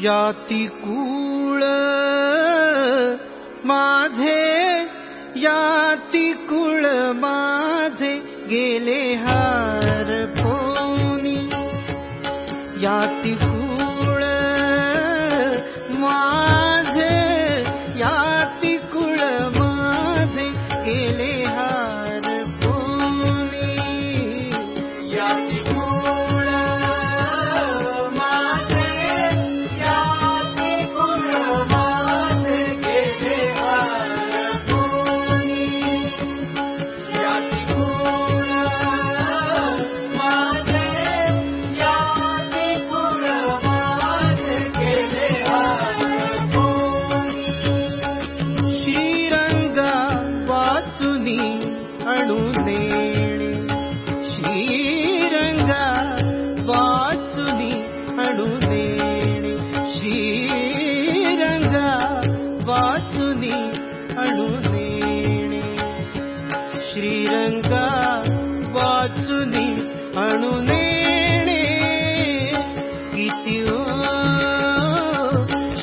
याति कूळ माझे याति कुळ माझे गेले हार गेल हारिकू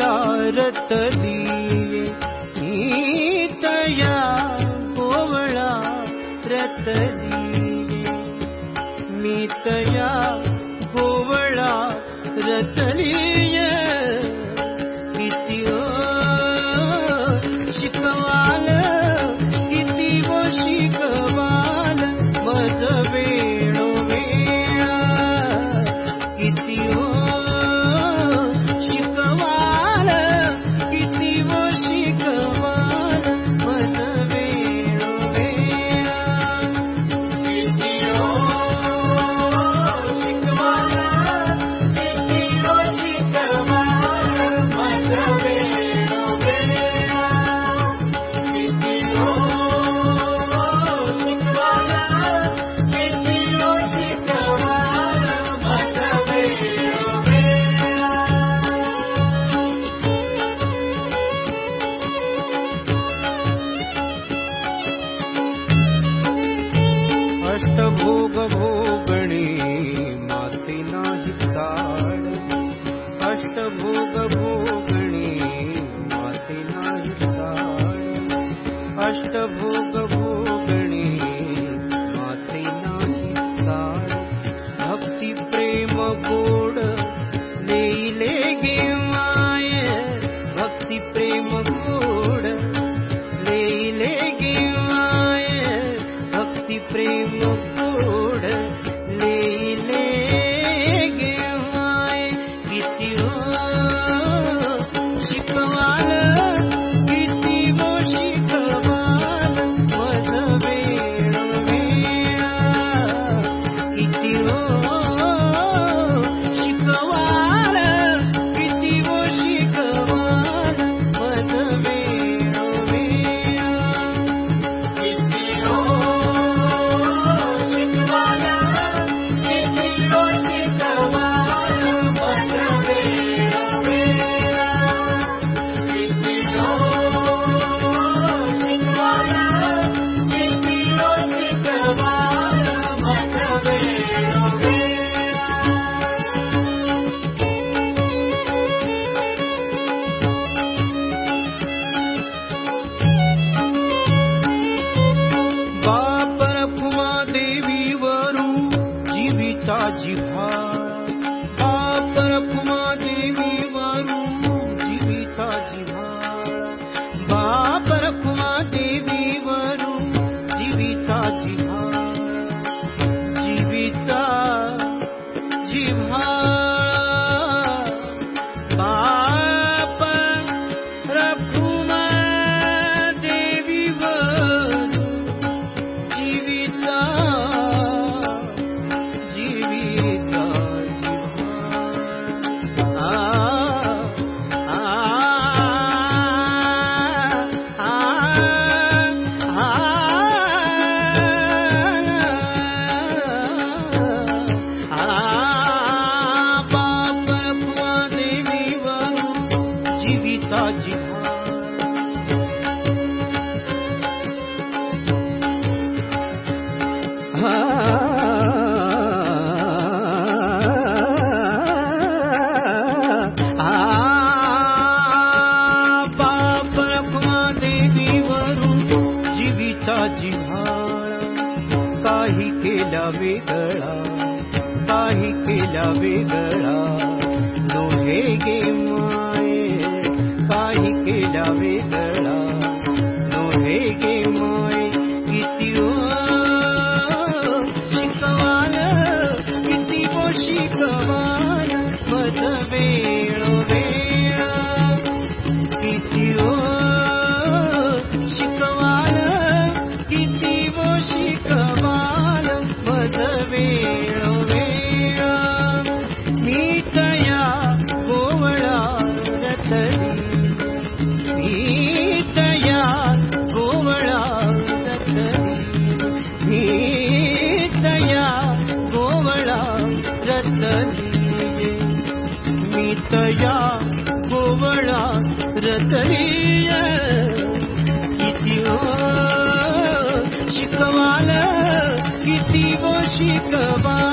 रती मीतया बोवळा रतली मीतया कोवळा रतली प्रेम काही केला वेगळा काही केला वेगळा दोहे गे काही केला वेगळा दोहे गे माये किती ओ शिकवाल किती ओ शिकवाल मत वेळ वेळ किती मी तया गोवळा रतनीय किती ओ शिकवाल किती वो शिकवा